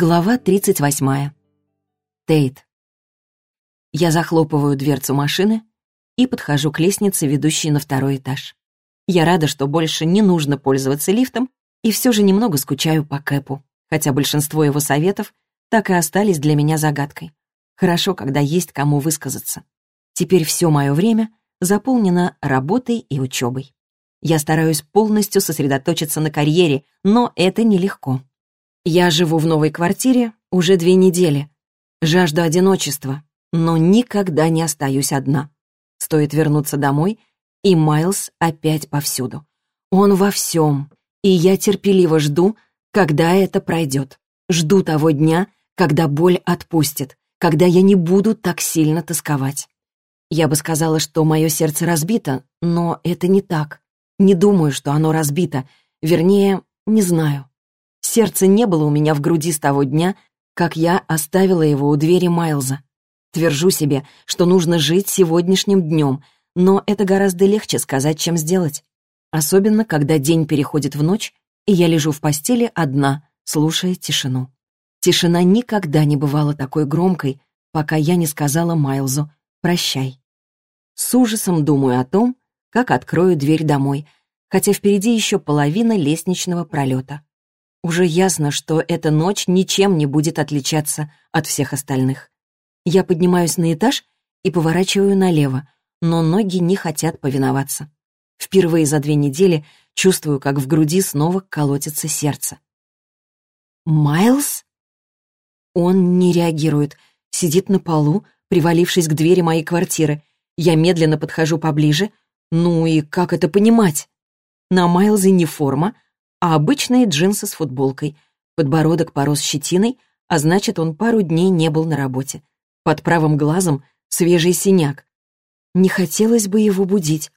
Глава 38. Тейт. Я захлопываю дверцу машины и подхожу к лестнице, ведущей на второй этаж. Я рада, что больше не нужно пользоваться лифтом, и все же немного скучаю по Кэпу, хотя большинство его советов так и остались для меня загадкой. Хорошо, когда есть кому высказаться. Теперь все мое время заполнено работой и учебой. Я стараюсь полностью сосредоточиться на карьере, но это нелегко. Я живу в новой квартире уже две недели. Жажду одиночества, но никогда не остаюсь одна. Стоит вернуться домой, и Майлз опять повсюду. Он во всем, и я терпеливо жду, когда это пройдет. Жду того дня, когда боль отпустит, когда я не буду так сильно тосковать. Я бы сказала, что мое сердце разбито, но это не так. Не думаю, что оно разбито. Вернее, не знаю. Сердце не было у меня в груди с того дня, как я оставила его у двери Майлза. Твержу себе, что нужно жить сегодняшним днем, но это гораздо легче сказать, чем сделать. Особенно, когда день переходит в ночь, и я лежу в постели одна, слушая тишину. Тишина никогда не бывала такой громкой, пока я не сказала Майлзу «прощай». С ужасом думаю о том, как открою дверь домой, хотя впереди еще половина лестничного пролета. Уже ясно, что эта ночь ничем не будет отличаться от всех остальных. Я поднимаюсь на этаж и поворачиваю налево, но ноги не хотят повиноваться. Впервые за две недели чувствую, как в груди снова колотится сердце. «Майлз?» Он не реагирует, сидит на полу, привалившись к двери моей квартиры. Я медленно подхожу поближе, ну и как это понимать? На Майлзе не форма, а обычные джинсы с футболкой. Подбородок порос щетиной, а значит, он пару дней не был на работе. Под правым глазом свежий синяк. Не хотелось бы его будить.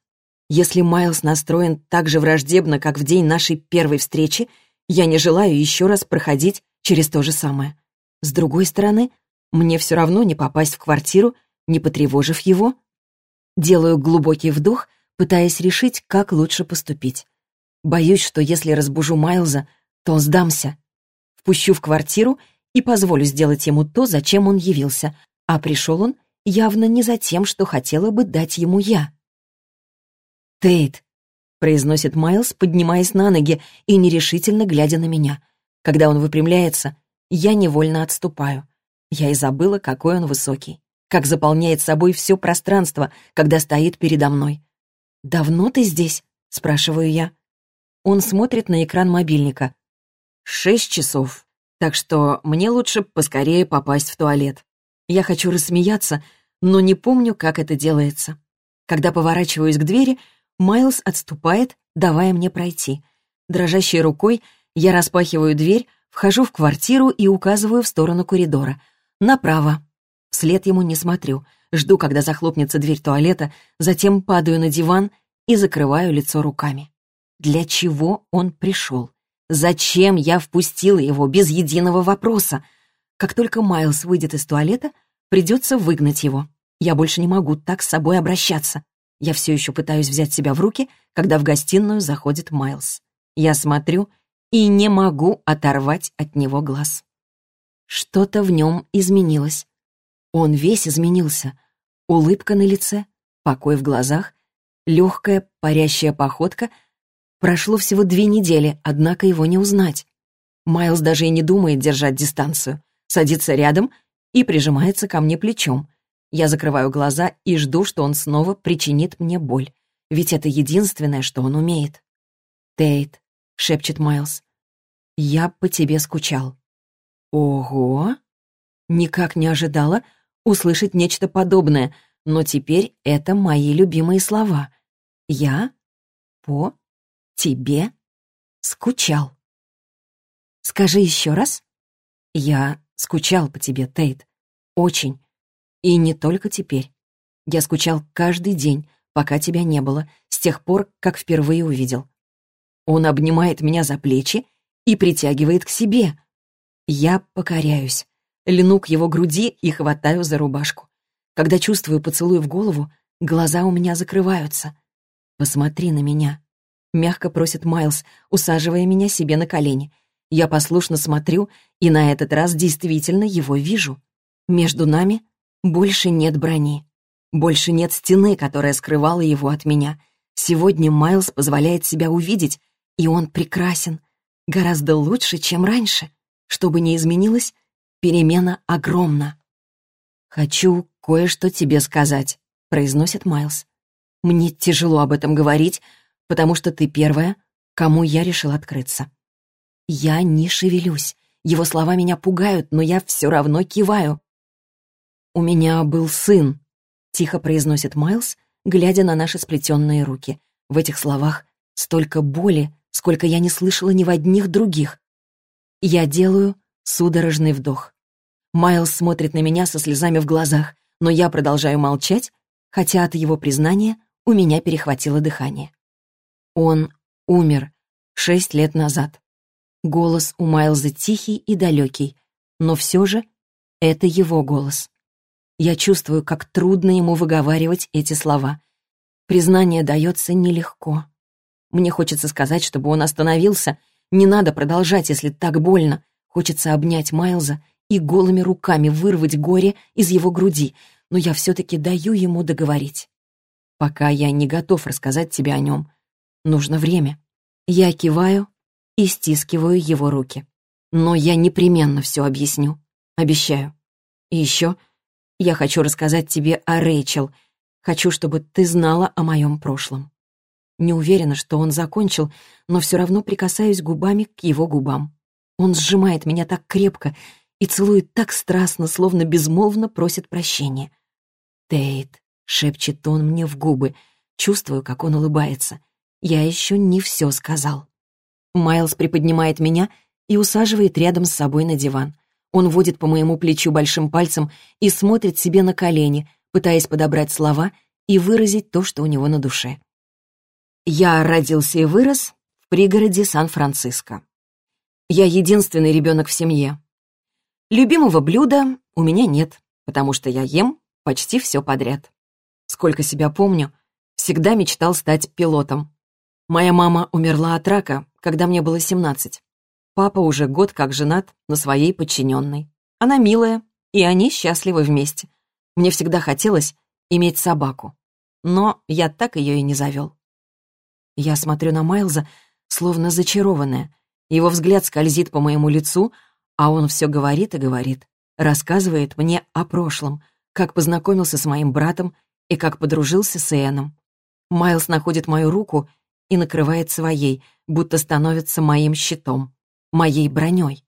Если Майлз настроен так же враждебно, как в день нашей первой встречи, я не желаю еще раз проходить через то же самое. С другой стороны, мне все равно не попасть в квартиру, не потревожив его. Делаю глубокий вдох — пытаясь решить, как лучше поступить. Боюсь, что если разбужу Майлза, то сдамся. Впущу в квартиру и позволю сделать ему то, зачем он явился, а пришел он явно не за тем, что хотела бы дать ему я. «Тейт», — произносит Майлз, поднимаясь на ноги и нерешительно глядя на меня. Когда он выпрямляется, я невольно отступаю. Я и забыла, какой он высокий, как заполняет собой все пространство, когда стоит передо мной. «Давно ты здесь?» — спрашиваю я. Он смотрит на экран мобильника. «Шесть часов, так что мне лучше поскорее попасть в туалет. Я хочу рассмеяться, но не помню, как это делается. Когда поворачиваюсь к двери, Майлз отступает, давая мне пройти. Дрожащей рукой я распахиваю дверь, вхожу в квартиру и указываю в сторону коридора. Направо. Вслед ему не смотрю — Жду, когда захлопнется дверь туалета, затем падаю на диван и закрываю лицо руками. Для чего он пришел? Зачем я впустила его без единого вопроса? Как только Майлз выйдет из туалета, придется выгнать его. Я больше не могу так с собой обращаться. Я все еще пытаюсь взять себя в руки, когда в гостиную заходит Майлз. Я смотрю и не могу оторвать от него глаз. Что-то в нем изменилось. Он весь изменился. Улыбка на лице, покой в глазах, легкая парящая походка. Прошло всего две недели, однако его не узнать. Майлз даже и не думает держать дистанцию. Садится рядом и прижимается ко мне плечом. Я закрываю глаза и жду, что он снова причинит мне боль. Ведь это единственное, что он умеет. «Тейт», — шепчет Майлз, — «я по тебе скучал». «Ого!» Никак не ожидала, услышать нечто подобное, но теперь это мои любимые слова. Я по тебе скучал. Скажи еще раз. Я скучал по тебе, Тейт. Очень. И не только теперь. Я скучал каждый день, пока тебя не было, с тех пор, как впервые увидел. Он обнимает меня за плечи и притягивает к себе. Я покоряюсь льну к его груди и хватаю за рубашку. Когда чувствую поцелуй в голову, глаза у меня закрываются. «Посмотри на меня», — мягко просит Майлз, усаживая меня себе на колени. Я послушно смотрю, и на этот раз действительно его вижу. Между нами больше нет брони. Больше нет стены, которая скрывала его от меня. Сегодня Майлз позволяет себя увидеть, и он прекрасен. Гораздо лучше, чем раньше. Что бы ни изменилось, перемена огромна. «Хочу кое-что тебе сказать», — произносит Майлз. «Мне тяжело об этом говорить, потому что ты первая, кому я решил открыться». Я не шевелюсь. Его слова меня пугают, но я все равно киваю. «У меня был сын», — тихо произносит Майлз, глядя на наши сплетенные руки. В этих словах столько боли, сколько я не слышала ни в одних других. Я делаю судорожный вдох. Майлз смотрит на меня со слезами в глазах, но я продолжаю молчать, хотя от его признания у меня перехватило дыхание. Он умер шесть лет назад. Голос у Майлза тихий и далекий, но все же это его голос. Я чувствую, как трудно ему выговаривать эти слова. Признание дается нелегко. Мне хочется сказать, чтобы он остановился. Не надо продолжать, если так больно. Хочется обнять Майлза и голыми руками вырвать горе из его груди, но я все-таки даю ему договорить. Пока я не готов рассказать тебе о нем. Нужно время. Я киваю и стискиваю его руки. Но я непременно все объясню. Обещаю. И еще я хочу рассказать тебе о Рэйчел. Хочу, чтобы ты знала о моем прошлом. Не уверена, что он закончил, но все равно прикасаюсь губами к его губам. Он сжимает меня так крепко и целует так страстно, словно безмолвно просит прощения. «Тейт», — шепчет он мне в губы, чувствую, как он улыбается. «Я еще не все сказал». Майлз приподнимает меня и усаживает рядом с собой на диван. Он водит по моему плечу большим пальцем и смотрит себе на колени, пытаясь подобрать слова и выразить то, что у него на душе. Я родился и вырос в пригороде Сан-Франциско. Я единственный ребенок в семье. Любимого блюда у меня нет, потому что я ем почти все подряд. Сколько себя помню, всегда мечтал стать пилотом. Моя мама умерла от рака, когда мне было 17. Папа уже год как женат на своей подчиненной. Она милая, и они счастливы вместе. Мне всегда хотелось иметь собаку. Но я так ее и не завел. Я смотрю на Майлза, словно зачарованная. Его взгляд скользит по моему лицу, а он все говорит и говорит. Рассказывает мне о прошлом, как познакомился с моим братом и как подружился с Эном. Майлз находит мою руку и накрывает своей, будто становится моим щитом моей броней.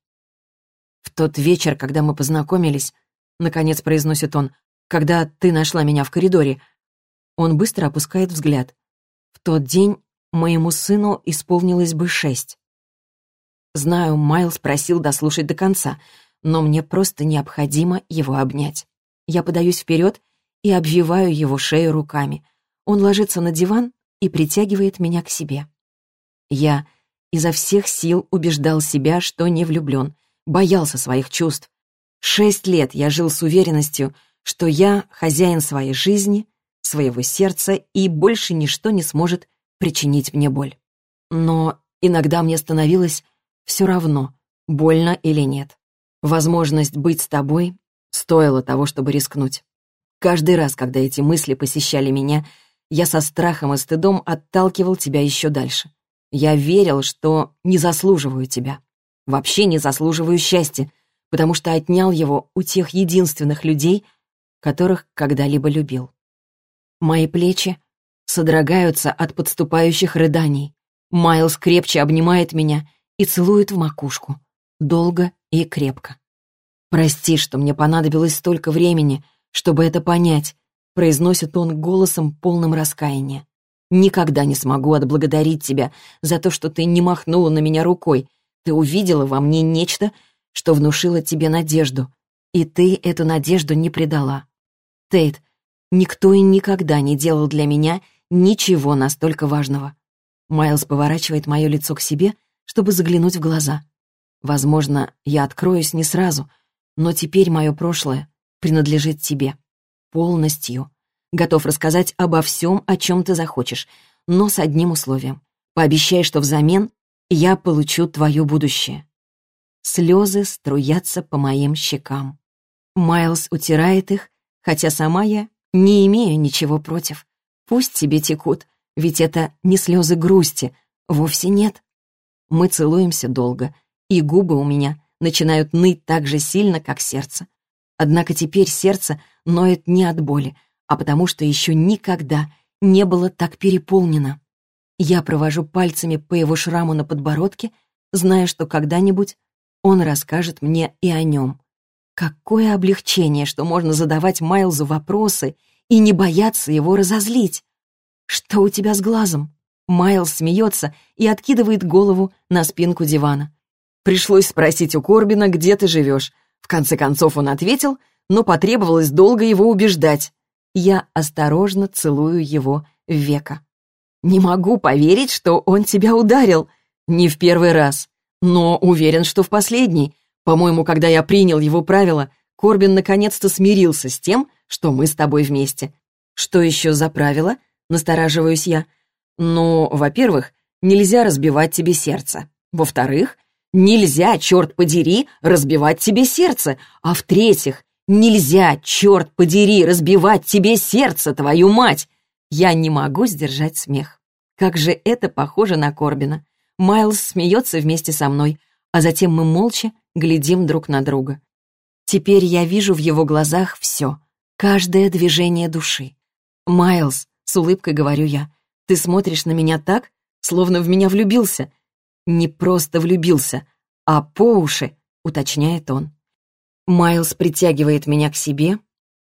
В тот вечер, когда мы познакомились, наконец произносит он, когда ты нашла меня в коридоре, он быстро опускает взгляд. В тот день моему сыну исполнилось бы шесть. Знаю, Майлз просил дослушать до конца, но мне просто необходимо его обнять. Я подаюсь вперед и обвиваю его шею руками. Он ложится на диван и притягивает меня к себе. Я изо всех сил убеждал себя, что не влюблен, боялся своих чувств. Шесть лет я жил с уверенностью, что я хозяин своей жизни, своего сердца, и больше ничто не сможет причинить мне боль. Но иногда мне становилось все равно, больно или нет. Возможность быть с тобой стоила того, чтобы рискнуть. Каждый раз, когда эти мысли посещали меня, я со страхом и стыдом отталкивал тебя еще дальше. Я верил, что не заслуживаю тебя. Вообще не заслуживаю счастья, потому что отнял его у тех единственных людей, которых когда-либо любил. Мои плечи содрогаются от подступающих рыданий. Майлз крепче обнимает меня и целует в макушку. Долго и крепко. «Прости, что мне понадобилось столько времени, чтобы это понять», произносит он голосом полным раскаяния. Никогда не смогу отблагодарить тебя за то, что ты не махнула на меня рукой. Ты увидела во мне нечто, что внушило тебе надежду. И ты эту надежду не предала. Тейт, никто и никогда не делал для меня ничего настолько важного. Майлз поворачивает мое лицо к себе, чтобы заглянуть в глаза. Возможно, я откроюсь не сразу, но теперь мое прошлое принадлежит тебе. Полностью готов рассказать обо всем, о чем ты захочешь, но с одним условием. Пообещай, что взамен я получу твое будущее. Слезы струятся по моим щекам. Майлз утирает их, хотя сама я не имею ничего против. Пусть тебе текут, ведь это не слезы грусти, вовсе нет. Мы целуемся долго, и губы у меня начинают ныть так же сильно, как сердце. Однако теперь сердце ноет не от боли, а потому что еще никогда не было так переполнено. Я провожу пальцами по его шраму на подбородке, зная, что когда-нибудь он расскажет мне и о нем. Какое облегчение, что можно задавать Майлзу вопросы и не бояться его разозлить. «Что у тебя с глазом?» Майлз смеется и откидывает голову на спинку дивана. Пришлось спросить у Корбина, где ты живешь. В конце концов он ответил, но потребовалось долго его убеждать. Я осторожно целую его в веко. «Не могу поверить, что он тебя ударил. Не в первый раз. Но уверен, что в последний. По-моему, когда я принял его правила, Корбин наконец-то смирился с тем, что мы с тобой вместе. Что еще за правила? Настораживаюсь я. Ну, во-первых, нельзя разбивать тебе сердце. Во-вторых, нельзя, черт подери, разбивать тебе сердце. А в-третьих, нельзя, черт подери, разбивать тебе сердце, твою мать. Я не могу сдержать смех. Как же это похоже на Корбина. Майлз смеется вместе со мной, а затем мы молча глядим друг на друга. Теперь я вижу в его глазах все, каждое движение души. «Майлз», — с улыбкой говорю я, — «ты смотришь на меня так, словно в меня влюбился». «Не просто влюбился, а по уши», — уточняет он. Майлз притягивает меня к себе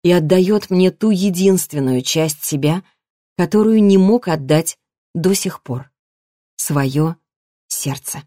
и отдает мне ту единственную часть себя, которую не мог отдать до сих пор. Свое сердце.